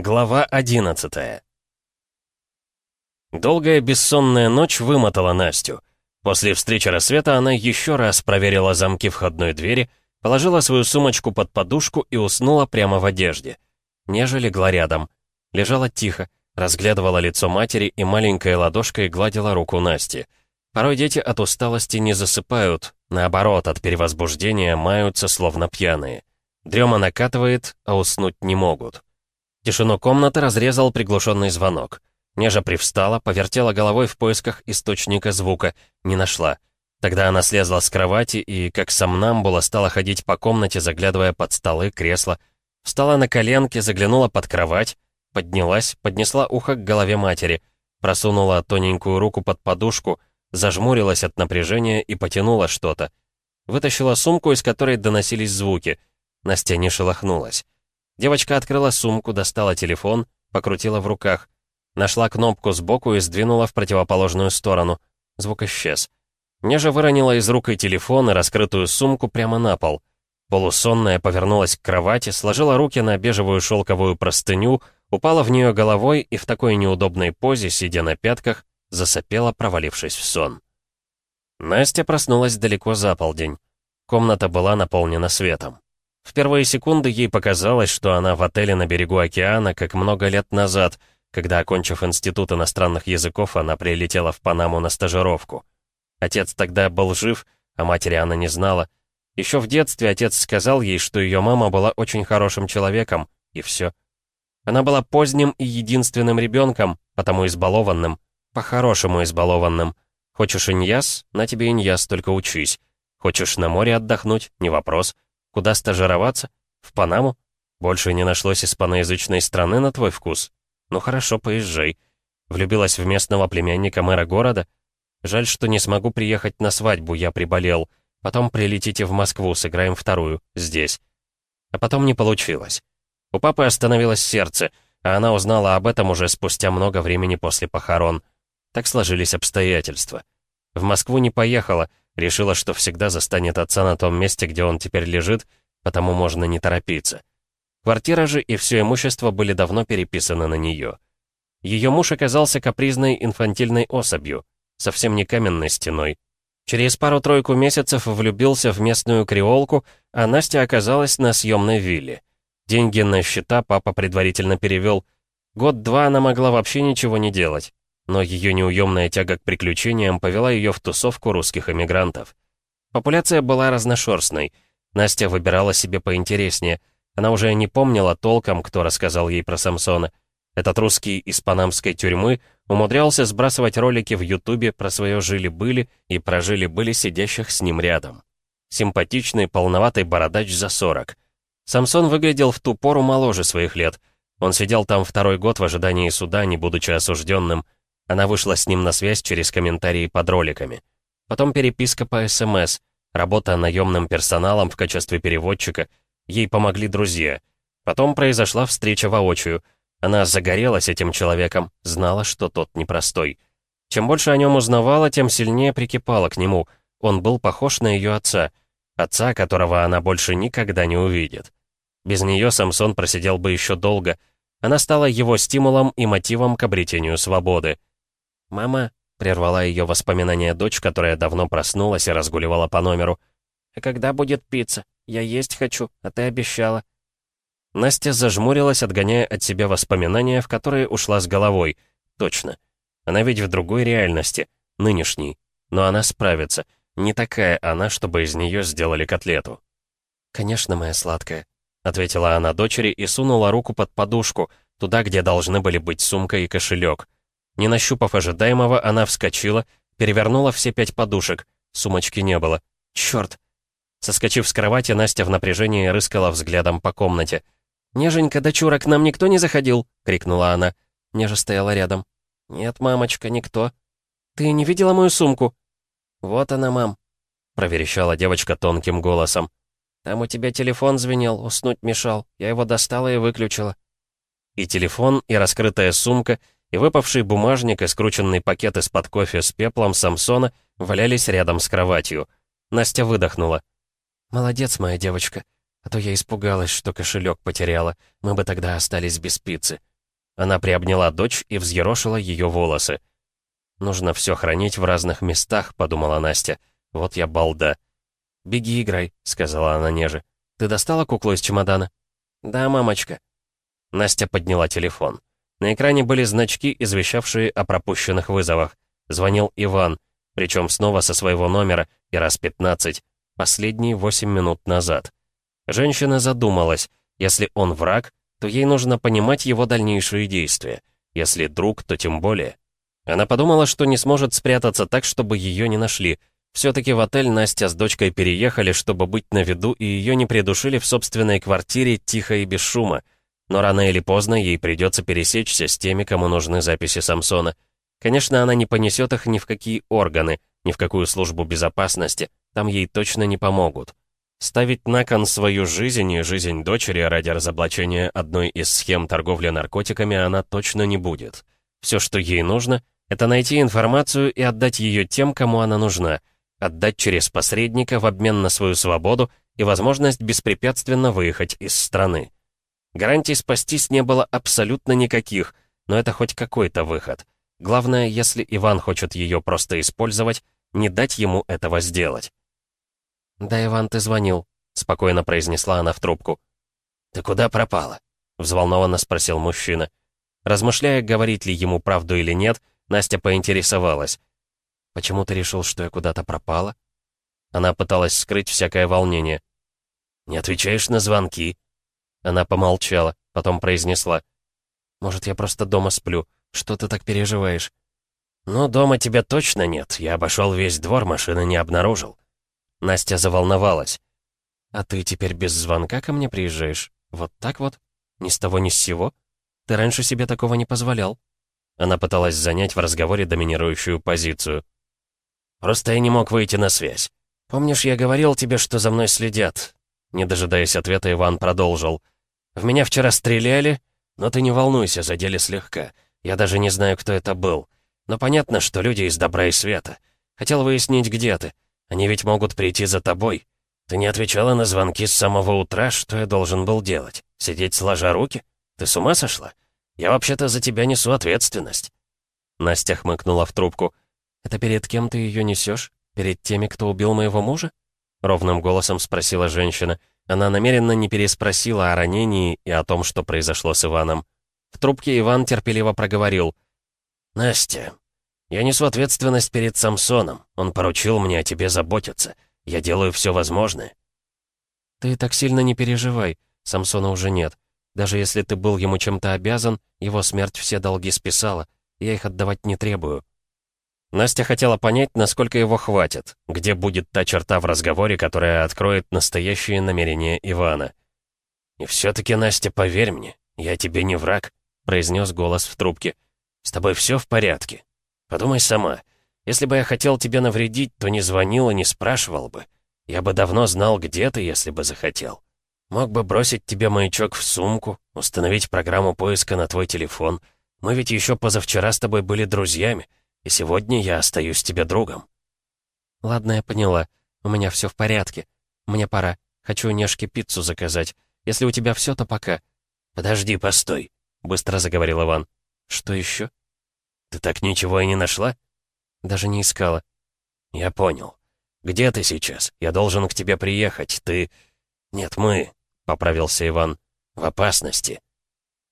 Глава 11 Долгая бессонная ночь вымотала Настю. После встречи рассвета она еще раз проверила замки входной двери, положила свою сумочку под подушку и уснула прямо в одежде. Нежа легла рядом. Лежала тихо, разглядывала лицо матери и маленькой ладошкой гладила руку Насти. Порой дети от усталости не засыпают, наоборот, от перевозбуждения маются словно пьяные. Дрема накатывает, а уснуть не могут. Тишину комнаты разрезал приглушенный звонок. Нежа привстала, повертела головой в поисках источника звука, не нашла. Тогда она слезла с кровати и, как сомнамбула, стала ходить по комнате, заглядывая под столы, кресла. Встала на коленки, заглянула под кровать, поднялась, поднесла ухо к голове матери, просунула тоненькую руку под подушку, зажмурилась от напряжения и потянула что-то. Вытащила сумку, из которой доносились звуки. Настя не шелохнулась. Девочка открыла сумку, достала телефон, покрутила в руках. Нашла кнопку сбоку и сдвинула в противоположную сторону. Звук исчез. Неже выронила из рук и телефон, и раскрытую сумку прямо на пол. Полусонная повернулась к кровати, сложила руки на бежевую шелковую простыню, упала в нее головой и в такой неудобной позе, сидя на пятках, засопела, провалившись в сон. Настя проснулась далеко за полдень. Комната была наполнена светом. В первые секунды ей показалось, что она в отеле на берегу океана, как много лет назад, когда, окончив Институт иностранных языков, она прилетела в Панаму на стажировку. Отец тогда был жив, а матери она не знала. Еще в детстве отец сказал ей, что ее мама была очень хорошим человеком, и все. Она была поздним и единственным ребенком, потому избалованным, по-хорошему избалованным. Хочешь иньяс? На тебе иньяс, только учись. Хочешь на море отдохнуть? Не вопрос. Куда стажироваться? В Панаму? Больше не нашлось испаноязычной страны на твой вкус? Ну хорошо, поезжай. Влюбилась в местного племянника мэра города? Жаль, что не смогу приехать на свадьбу, я приболел. Потом прилетите в Москву, сыграем вторую, здесь. А потом не получилось. У папы остановилось сердце, а она узнала об этом уже спустя много времени после похорон. Так сложились обстоятельства. В Москву не поехала, Решила, что всегда застанет отца на том месте, где он теперь лежит, потому можно не торопиться. Квартира же и все имущество были давно переписаны на нее. Ее муж оказался капризной инфантильной особью, совсем не каменной стеной. Через пару-тройку месяцев влюбился в местную креолку, а Настя оказалась на съемной вилле. Деньги на счета папа предварительно перевел. Год-два она могла вообще ничего не делать но ее неуемная тяга к приключениям повела ее в тусовку русских эмигрантов. Популяция была разношерстной. Настя выбирала себе поинтереснее. Она уже не помнила толком, кто рассказал ей про Самсона. Этот русский из панамской тюрьмы умудрялся сбрасывать ролики в Ютубе про свое жили-были и прожили-были сидящих с ним рядом. Симпатичный, полноватый бородач за 40. Самсон выглядел в ту пору моложе своих лет. Он сидел там второй год в ожидании суда, не будучи осужденным. Она вышла с ним на связь через комментарии под роликами. Потом переписка по СМС, работа наемным персоналом в качестве переводчика. Ей помогли друзья. Потом произошла встреча воочию. Она загорелась этим человеком, знала, что тот непростой. Чем больше о нем узнавала, тем сильнее прикипала к нему. Он был похож на ее отца. Отца, которого она больше никогда не увидит. Без нее Самсон просидел бы еще долго. Она стала его стимулом и мотивом к обретению свободы. «Мама», — прервала ее воспоминания дочь, которая давно проснулась и разгуливала по номеру. «А когда будет пицца? Я есть хочу, а ты обещала». Настя зажмурилась, отгоняя от себя воспоминания, в которые ушла с головой. Точно. Она ведь в другой реальности, нынешней. Но она справится. Не такая она, чтобы из нее сделали котлету. «Конечно, моя сладкая», — ответила она дочери и сунула руку под подушку, туда, где должны были быть сумка и кошелек. Не нащупав ожидаемого, она вскочила, перевернула все пять подушек. Сумочки не было. Черт! Соскочив с кровати, Настя в напряжении рыскала взглядом по комнате. «Неженька, дочура, к нам никто не заходил?» — крикнула она. Нежа стояла рядом. «Нет, мамочка, никто». «Ты не видела мою сумку?» «Вот она, мам», — проверещала девочка тонким голосом. «Там у тебя телефон звенел, уснуть мешал. Я его достала и выключила». И телефон, и раскрытая сумка — и выпавший бумажник и скрученный пакет из-под кофе с пеплом Самсона валялись рядом с кроватью. Настя выдохнула. «Молодец, моя девочка. А то я испугалась, что кошелек потеряла. Мы бы тогда остались без пиццы. Она приобняла дочь и взъерошила ее волосы. «Нужно все хранить в разных местах», — подумала Настя. «Вот я балда». «Беги играй», — сказала она неже. «Ты достала куклу из чемодана?» «Да, мамочка». Настя подняла телефон. На экране были значки, извещавшие о пропущенных вызовах. Звонил Иван, причем снова со своего номера, и раз 15, последние 8 минут назад. Женщина задумалась, если он враг, то ей нужно понимать его дальнейшие действия. Если друг, то тем более. Она подумала, что не сможет спрятаться так, чтобы ее не нашли. Все-таки в отель Настя с дочкой переехали, чтобы быть на виду, и ее не придушили в собственной квартире тихо и без шума. Но рано или поздно ей придется пересечься с теми, кому нужны записи Самсона. Конечно, она не понесет их ни в какие органы, ни в какую службу безопасности, там ей точно не помогут. Ставить на кон свою жизнь и жизнь дочери ради разоблачения одной из схем торговли наркотиками она точно не будет. Все, что ей нужно, это найти информацию и отдать ее тем, кому она нужна. Отдать через посредника в обмен на свою свободу и возможность беспрепятственно выехать из страны. Гарантий спастись не было абсолютно никаких, но это хоть какой-то выход. Главное, если Иван хочет ее просто использовать, не дать ему этого сделать. «Да, Иван, ты звонил», — спокойно произнесла она в трубку. «Ты куда пропала?» — взволнованно спросил мужчина. Размышляя, говорить ли ему правду или нет, Настя поинтересовалась. «Почему ты решил, что я куда-то пропала?» Она пыталась скрыть всякое волнение. «Не отвечаешь на звонки?» Она помолчала, потом произнесла. «Может, я просто дома сплю? Что ты так переживаешь?» «Ну, дома тебя точно нет. Я обошел весь двор, машины не обнаружил». Настя заволновалась. «А ты теперь без звонка ко мне приезжаешь? Вот так вот? Ни с того ни с сего? Ты раньше себе такого не позволял?» Она пыталась занять в разговоре доминирующую позицию. «Просто я не мог выйти на связь. Помнишь, я говорил тебе, что за мной следят?» Не дожидаясь ответа, Иван продолжил. «В меня вчера стреляли, но ты не волнуйся, задели слегка. Я даже не знаю, кто это был. Но понятно, что люди из добра и света. Хотел выяснить, где ты. Они ведь могут прийти за тобой. Ты не отвечала на звонки с самого утра, что я должен был делать? Сидеть сложа руки? Ты с ума сошла? Я вообще-то за тебя несу ответственность». Настя хмыкнула в трубку. «Это перед кем ты ее несешь? Перед теми, кто убил моего мужа?» Ровным голосом спросила женщина. Она намеренно не переспросила о ранении и о том, что произошло с Иваном. В трубке Иван терпеливо проговорил. «Настя, я несу ответственность перед Самсоном. Он поручил мне о тебе заботиться. Я делаю все возможное». «Ты так сильно не переживай. Самсона уже нет. Даже если ты был ему чем-то обязан, его смерть все долги списала. Я их отдавать не требую». Настя хотела понять, насколько его хватит, где будет та черта в разговоре, которая откроет настоящие намерения Ивана. «И все-таки, Настя, поверь мне, я тебе не враг», — произнес голос в трубке. «С тобой все в порядке. Подумай сама. Если бы я хотел тебе навредить, то не звонил и не спрашивал бы. Я бы давно знал, где ты, если бы захотел. Мог бы бросить тебе маячок в сумку, установить программу поиска на твой телефон. Мы ведь еще позавчера с тобой были друзьями, и сегодня я остаюсь тебе другом». «Ладно, я поняла. У меня все в порядке. Мне пора. Хочу Нешке пиццу заказать. Если у тебя все, то пока». «Подожди, постой», — быстро заговорил Иван. «Что еще?» «Ты так ничего и не нашла?» «Даже не искала». «Я понял. Где ты сейчас? Я должен к тебе приехать. Ты...» «Нет, мы...» — поправился Иван. «В опасности».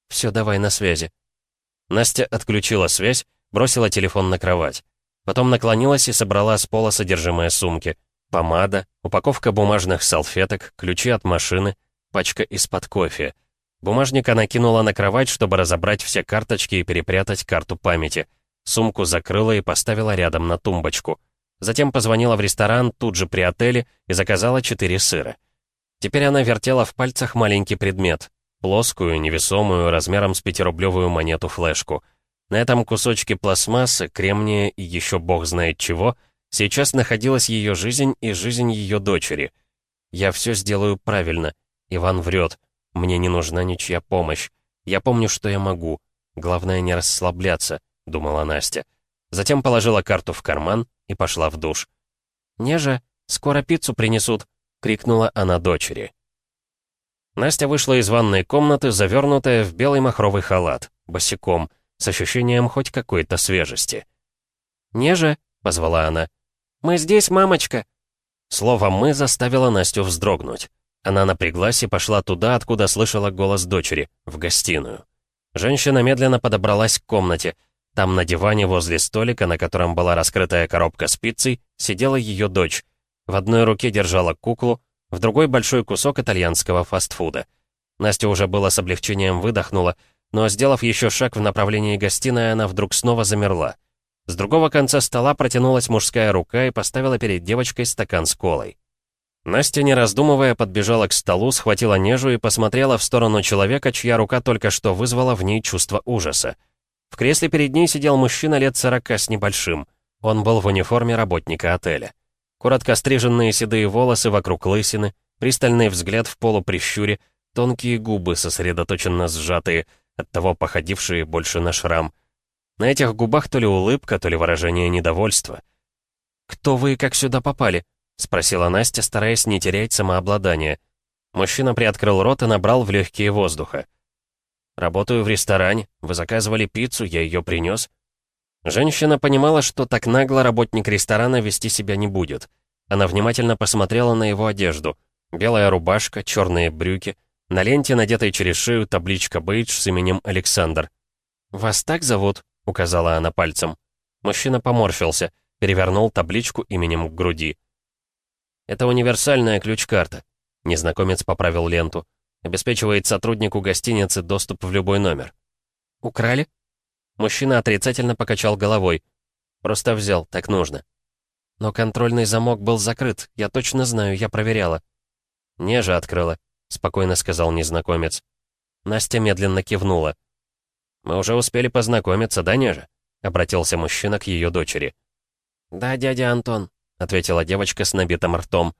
«Все, давай на связи». Настя отключила связь, бросила телефон на кровать. Потом наклонилась и собрала с пола содержимое сумки. Помада, упаковка бумажных салфеток, ключи от машины, пачка из-под кофе — Бумажник она кинула на кровать, чтобы разобрать все карточки и перепрятать карту памяти. Сумку закрыла и поставила рядом на тумбочку. Затем позвонила в ресторан тут же при отеле и заказала четыре сыра. Теперь она вертела в пальцах маленький предмет. Плоскую, невесомую, размером с пятирублевую монету-флешку. На этом кусочке пластмассы, кремния и еще бог знает чего, сейчас находилась ее жизнь и жизнь ее дочери. «Я все сделаю правильно», — Иван врет. Мне не нужна ничья помощь. Я помню, что я могу. Главное не расслабляться, думала Настя. Затем положила карту в карман и пошла в душ. «Нежа, скоро пиццу принесут!» — крикнула она дочери. Настя вышла из ванной комнаты, завернутая в белый махровый халат. босиком, с ощущением хоть какой-то свежести. «Неже», — позвала она. «Мы здесь, мамочка!» Слово «мы» заставило Настю вздрогнуть. Она напряглась и пошла туда, откуда слышала голос дочери, в гостиную. Женщина медленно подобралась к комнате. Там на диване возле столика, на котором была раскрытая коробка с пиццей, сидела ее дочь. В одной руке держала куклу, в другой большой кусок итальянского фастфуда. Настя уже было с облегчением выдохнула, но, сделав еще шаг в направлении гостиной, она вдруг снова замерла. С другого конца стола протянулась мужская рука и поставила перед девочкой стакан с колой. Настя, не раздумывая, подбежала к столу, схватила нежу и посмотрела в сторону человека, чья рука только что вызвала в ней чувство ужаса. В кресле перед ней сидел мужчина лет сорока с небольшим. Он был в униформе работника отеля. Коротко стриженные седые волосы вокруг лысины, пристальный взгляд в полуприщуре, тонкие губы, сосредоточенно сжатые, оттого походившие больше на шрам — на этих губах то ли улыбка, то ли выражение недовольства. «Кто вы и как сюда попали?» — спросила Настя, стараясь не терять самообладание. Мужчина приоткрыл рот и набрал в легкие воздуха. «Работаю в ресторане. Вы заказывали пиццу, я ее принес». Женщина понимала, что так нагло работник ресторана вести себя не будет. Она внимательно посмотрела на его одежду. Белая рубашка, черные брюки. На ленте, надетой через шею, табличка «Бейдж» с именем Александр. «Вас так зовут?» — указала она пальцем. Мужчина поморщился, перевернул табличку именем к груди. «Это универсальная ключ-карта», — незнакомец поправил ленту. «Обеспечивает сотруднику гостиницы доступ в любой номер». «Украли?» Мужчина отрицательно покачал головой. «Просто взял, так нужно». «Но контрольный замок был закрыт, я точно знаю, я проверяла». «Нежа открыла», — спокойно сказал незнакомец. Настя медленно кивнула. «Мы уже успели познакомиться, да, Нежа?» — обратился мужчина к ее дочери. «Да, дядя Антон», — ответила девочка с набитым ртом.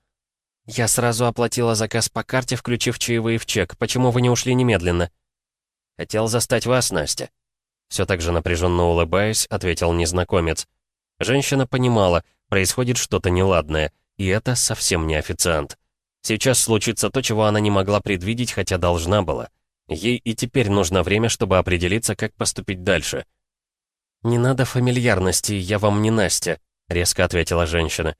«Я сразу оплатила заказ по карте, включив чаевые в чек. Почему вы не ушли немедленно?» «Хотел застать вас, Настя». Все так же напряженно улыбаясь, ответил незнакомец. Женщина понимала, происходит что-то неладное, и это совсем не официант. Сейчас случится то, чего она не могла предвидеть, хотя должна была. Ей и теперь нужно время, чтобы определиться, как поступить дальше. «Не надо фамильярности, я вам не Настя», — резко ответила женщина.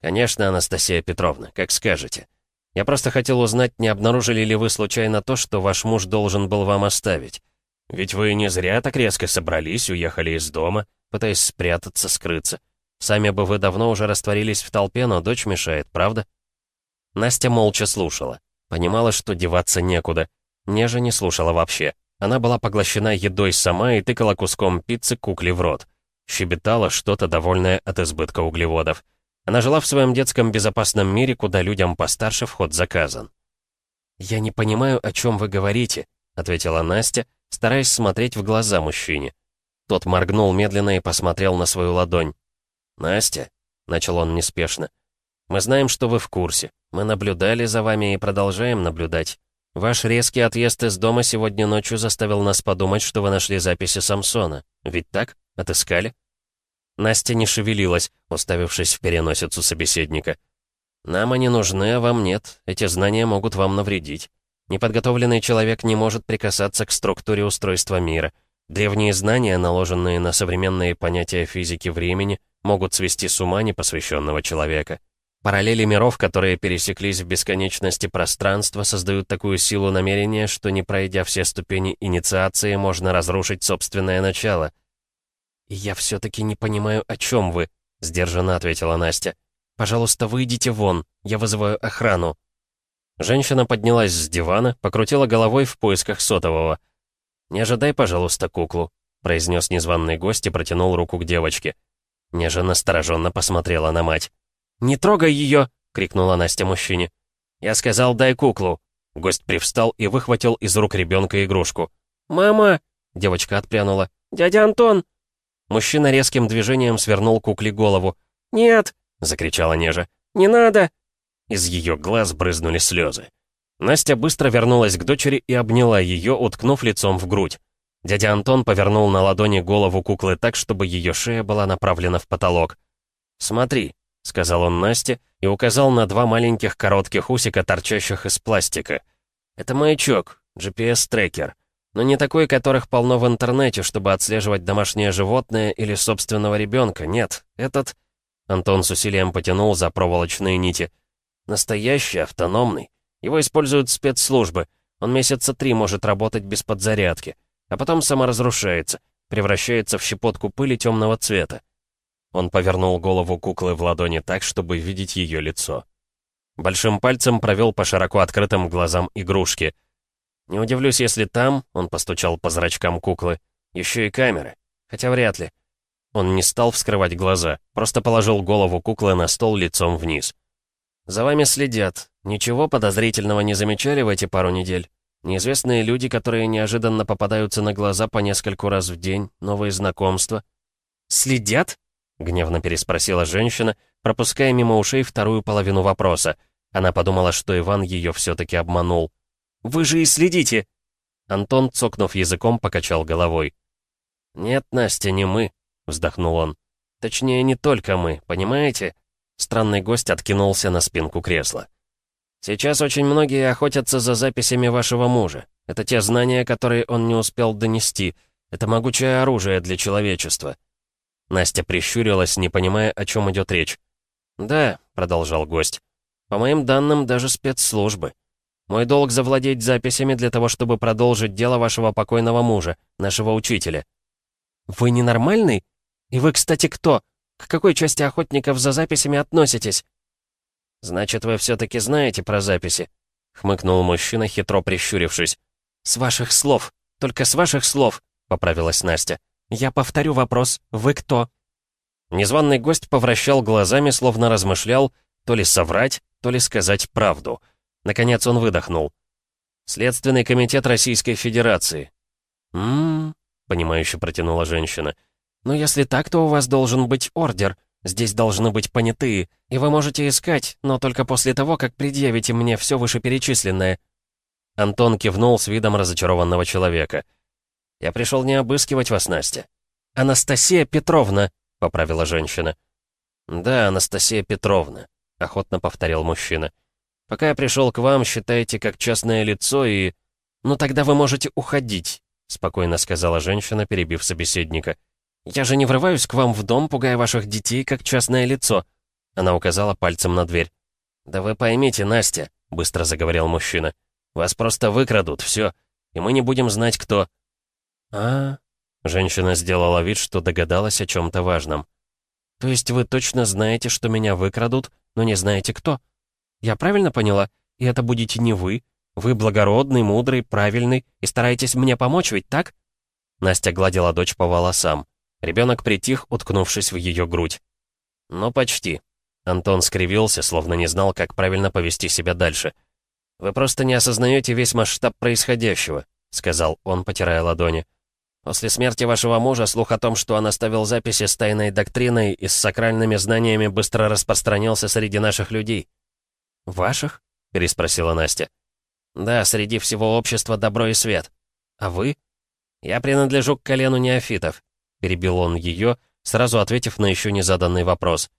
«Конечно, Анастасия Петровна, как скажете. Я просто хотел узнать, не обнаружили ли вы случайно то, что ваш муж должен был вам оставить. Ведь вы не зря так резко собрались, уехали из дома, пытаясь спрятаться, скрыться. Сами бы вы давно уже растворились в толпе, но дочь мешает, правда?» Настя молча слушала. Понимала, что деваться некуда — Нежа не слушала вообще. Она была поглощена едой сама и тыкала куском пиццы кукле в рот. Щебетала что-то, довольное от избытка углеводов. Она жила в своем детском безопасном мире, куда людям постарше вход заказан. «Я не понимаю, о чем вы говорите», — ответила Настя, стараясь смотреть в глаза мужчине. Тот моргнул медленно и посмотрел на свою ладонь. «Настя», — начал он неспешно, — «мы знаем, что вы в курсе. Мы наблюдали за вами и продолжаем наблюдать. Ваш резкий отъезд из дома сегодня ночью заставил нас подумать, что вы нашли записи Самсона. Ведь так? Отыскали?» Настя не шевелилась, уставившись в переносицу собеседника. «Нам они нужны, а вам нет. Эти знания могут вам навредить. Неподготовленный человек не может прикасаться к структуре устройства мира. Древние знания, наложенные на современные понятия физики времени, могут свести с ума непосвященного человека. Параллели миров, которые пересеклись в бесконечности пространства, создают такую силу намерения, что не пройдя все ступени инициации, можно разрушить собственное начало. «Я все-таки не понимаю, о чем вы», — сдержанно ответила Настя. «Пожалуйста, выйдите вон, я вызываю охрану». Женщина поднялась с дивана, покрутила головой в поисках сотового. «Не ожидай, пожалуйста, куклу», — произнес незваный гость и протянул руку к девочке. Нежа настороженно посмотрела на мать. «Не трогай ее!» — крикнула Настя мужчине. «Я сказал, дай куклу!» Гость привстал и выхватил из рук ребенка игрушку. «Мама!» — девочка отпрянула. «Дядя Антон!» Мужчина резким движением свернул кукле голову. «Нет!» — закричала Нежа. «Не надо!» Из ее глаз брызнули слезы. Настя быстро вернулась к дочери и обняла ее, уткнув лицом в грудь. Дядя Антон повернул на ладони голову куклы так, чтобы ее шея была направлена в потолок. «Смотри», — сказал он Насте и указал на два маленьких коротких усика, торчащих из пластика. «Это маячок, GPS-трекер. Но не такой, которых полно в интернете, чтобы отслеживать домашнее животное или собственного ребенка. Нет, этот... Антон с усилием потянул за проволочные нити. Настоящий, автономный. Его используют спецслужбы. Он месяца три может работать без подзарядки. А потом саморазрушается, превращается в щепотку пыли темного цвета. Он повернул голову куклы в ладони так, чтобы видеть ее лицо. Большим пальцем провел по широко открытым глазам игрушки. «Не удивлюсь, если там...» — он постучал по зрачкам куклы. «Еще и камеры. Хотя вряд ли». Он не стал вскрывать глаза, просто положил голову куклы на стол лицом вниз. «За вами следят. Ничего подозрительного не замечали в эти пару недель? Неизвестные люди, которые неожиданно попадаются на глаза по нескольку раз в день, новые знакомства». «Следят?» — гневно переспросила женщина, пропуская мимо ушей вторую половину вопроса. Она подумала, что Иван ее все-таки обманул. «Вы же и следите!» Антон, цокнув языком, покачал головой. «Нет, Настя, не мы», — вздохнул он. «Точнее, не только мы, понимаете?» Странный гость откинулся на спинку кресла. «Сейчас очень многие охотятся за записями вашего мужа. Это те знания, которые он не успел донести. Это могучее оружие для человечества». Настя прищурилась, не понимая, о чем идет речь. «Да», — продолжал гость, — «по моим данным, даже спецслужбы. Мой долг завладеть записями для того, чтобы продолжить дело вашего покойного мужа, нашего учителя». «Вы ненормальный? И вы, кстати, кто? К какой части охотников за записями относитесь?» «Значит, вы все-таки знаете про записи?» — хмыкнул мужчина, хитро прищурившись. «С ваших слов. Только с ваших слов», — поправилась Настя. «Я повторю вопрос. Вы кто?» Незваный гость повращал глазами, словно размышлял, то ли соврать, то ли сказать правду. Наконец он выдохнул. «Следственный комитет Российской Федерации». «М-м-м», понимающе протянула женщина. «Но если так, то у вас должен быть ордер. Здесь должны быть понятые, и вы можете искать, но только после того, как предъявите мне все вышеперечисленное». Антон кивнул с видом разочарованного человека. «Я пришел не обыскивать вас, Настя». «Анастасия Петровна», — поправила женщина. «Да, Анастасия Петровна», — охотно повторил мужчина. «Пока я пришел к вам, считайте как частное лицо и...» «Ну тогда вы можете уходить», — спокойно сказала женщина, перебив собеседника. «Я же не врываюсь к вам в дом, пугая ваших детей, как частное лицо». Она указала пальцем на дверь. «Да вы поймите, Настя», — быстро заговорил мужчина. «Вас просто выкрадут, все, и мы не будем знать, кто...» «А...» Женщина сделала вид, что догадалась о чем-то важном. «То есть вы точно знаете, что меня выкрадут, но не знаете кто? Я правильно поняла? И это будете не вы? Вы благородный, мудрый, правильный и стараетесь мне помочь, ведь так?» Настя гладила дочь по волосам. Ребенок притих, уткнувшись в ее грудь. «Ну, почти». Антон скривился, словно не знал, как правильно повести себя дальше. «Вы просто не осознаете весь масштаб происходящего», — сказал он, потирая ладони. После смерти вашего мужа слух о том, что он оставил записи с тайной доктриной и с сакральными знаниями быстро распространился среди наших людей». «Ваших?» — переспросила Настя. «Да, среди всего общества добро и свет. А вы?» «Я принадлежу к колену неофитов», — перебил он ее, сразу ответив на еще не заданный вопрос.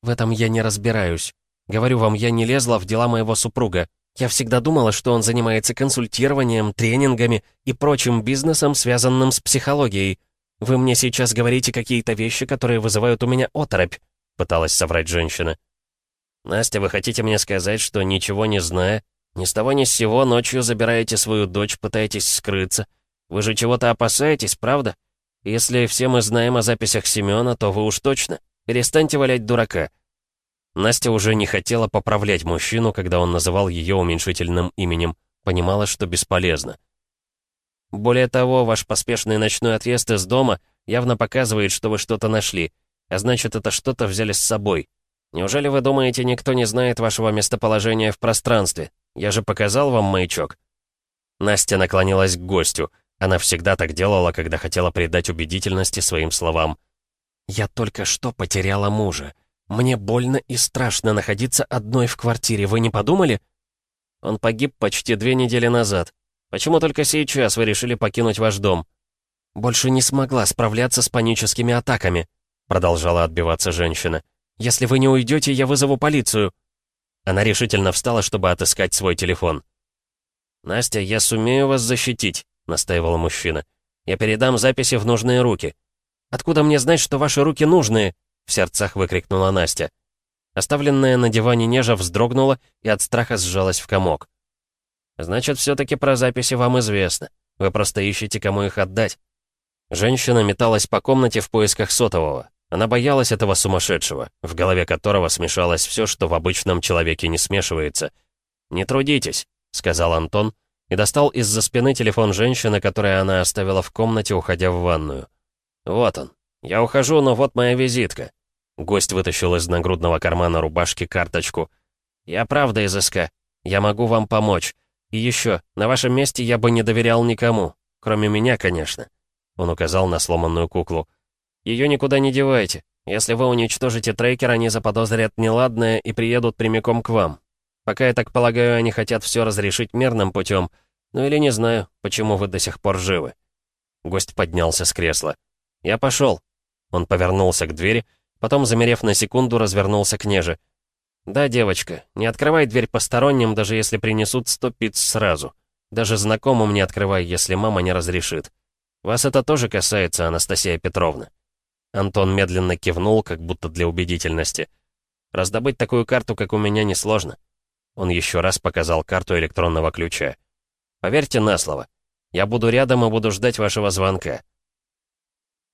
«В этом я не разбираюсь. Говорю вам, я не лезла в дела моего супруга. Я всегда думала, что он занимается консультированием, тренингами и прочим бизнесом, связанным с психологией. Вы мне сейчас говорите какие-то вещи, которые вызывают у меня оторопь», — пыталась соврать женщина. «Настя, вы хотите мне сказать, что ничего не зная, ни с того ни с сего ночью забираете свою дочь, пытаетесь скрыться? Вы же чего-то опасаетесь, правда? Если все мы знаем о записях Семёна, то вы уж точно. Перестаньте валять дурака. Настя уже не хотела поправлять мужчину, когда он называл ее уменьшительным именем. Понимала, что бесполезно. «Более того, ваш поспешный ночной отъезд из дома явно показывает, что вы что-то нашли, а значит, это что-то взяли с собой. Неужели вы думаете, никто не знает вашего местоположения в пространстве? Я же показал вам маячок». Настя наклонилась к гостю. Она всегда так делала, когда хотела придать убедительности своим словам. «Я только что потеряла мужа. «Мне больно и страшно находиться одной в квартире, вы не подумали?» «Он погиб почти две недели назад. Почему только сейчас вы решили покинуть ваш дом?» «Больше не смогла справляться с паническими атаками», продолжала отбиваться женщина. «Если вы не уйдете, я вызову полицию». Она решительно встала, чтобы отыскать свой телефон. «Настя, я сумею вас защитить», настаивал мужчина. «Я передам записи в нужные руки». «Откуда мне знать, что ваши руки нужные?» — в сердцах выкрикнула Настя. Оставленная на диване нежа вздрогнула и от страха сжалась в комок. «Значит, все-таки про записи вам известно. Вы просто ищете, кому их отдать». Женщина металась по комнате в поисках сотового. Она боялась этого сумасшедшего, в голове которого смешалось все, что в обычном человеке не смешивается. «Не трудитесь», — сказал Антон, и достал из-за спины телефон женщины, который она оставила в комнате, уходя в ванную. «Вот он. Я ухожу, но вот моя визитка». Гость вытащил из нагрудного кармана рубашки карточку. «Я правда из СК. Я могу вам помочь. И еще, на вашем месте я бы не доверял никому. Кроме меня, конечно». Он указал на сломанную куклу. Ее никуда не девайте. Если вы уничтожите трекер, они заподозрят неладное и приедут прямиком к вам. Пока, я так полагаю, они хотят все разрешить мирным путем. Ну или не знаю, почему вы до сих пор живы». Гость поднялся с кресла. «Я пошел». Он повернулся к двери, потом, замерев на секунду, развернулся к неже. «Да, девочка, не открывай дверь посторонним, даже если принесут сто пиц сразу. Даже знакомым не открывай, если мама не разрешит. Вас это тоже касается, Анастасия Петровна». Антон медленно кивнул, как будто для убедительности. «Раздобыть такую карту, как у меня, несложно». Он еще раз показал карту электронного ключа. «Поверьте на слово. Я буду рядом и буду ждать вашего звонка».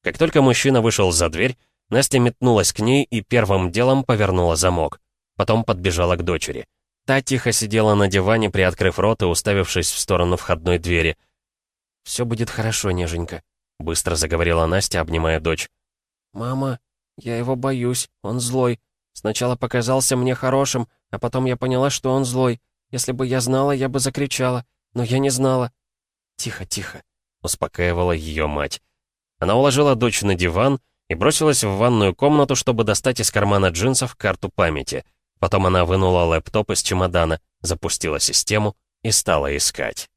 Как только мужчина вышел за дверь, Настя метнулась к ней и первым делом повернула замок. Потом подбежала к дочери. Та тихо сидела на диване, приоткрыв рот и уставившись в сторону входной двери. «Все будет хорошо, неженька», — быстро заговорила Настя, обнимая дочь. «Мама, я его боюсь, он злой. Сначала показался мне хорошим, а потом я поняла, что он злой. Если бы я знала, я бы закричала, но я не знала». «Тихо, тихо», — успокаивала ее мать. Она уложила дочь на диван и бросилась в ванную комнату, чтобы достать из кармана джинсов карту памяти. Потом она вынула лэптоп из чемодана, запустила систему и стала искать.